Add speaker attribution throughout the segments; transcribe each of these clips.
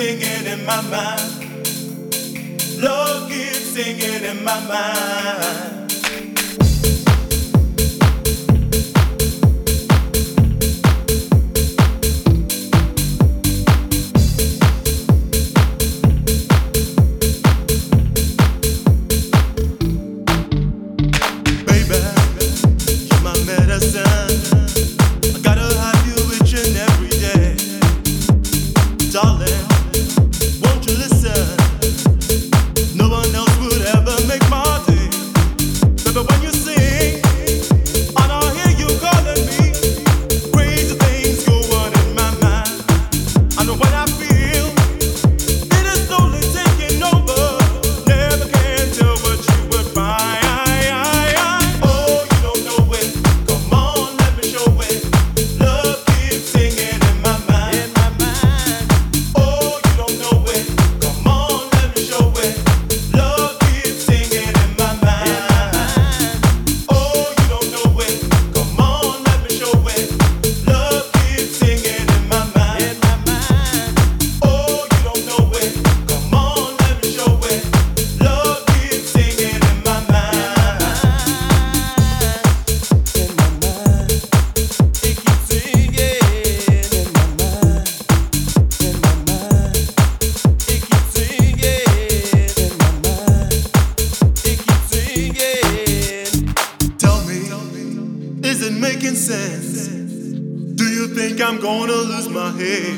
Speaker 1: singing in my mind. Love keeps singing in my mind. I'm gonna lose my head.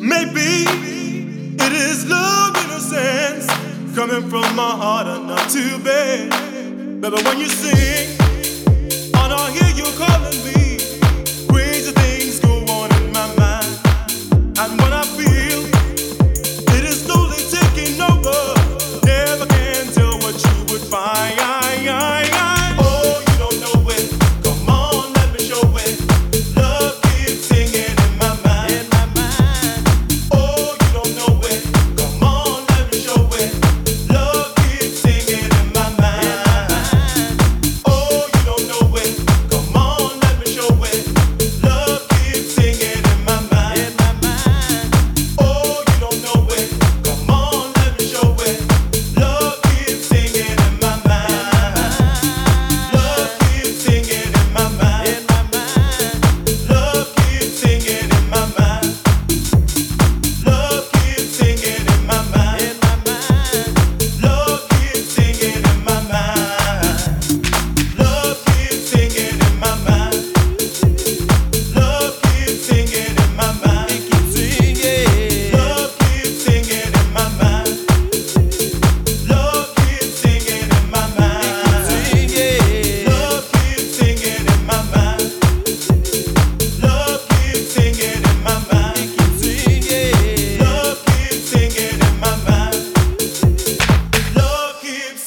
Speaker 1: Maybe it is love in a sense coming from my heart and not too bad. But when you sing, and I hear you calling me,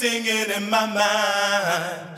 Speaker 1: singing in my mind.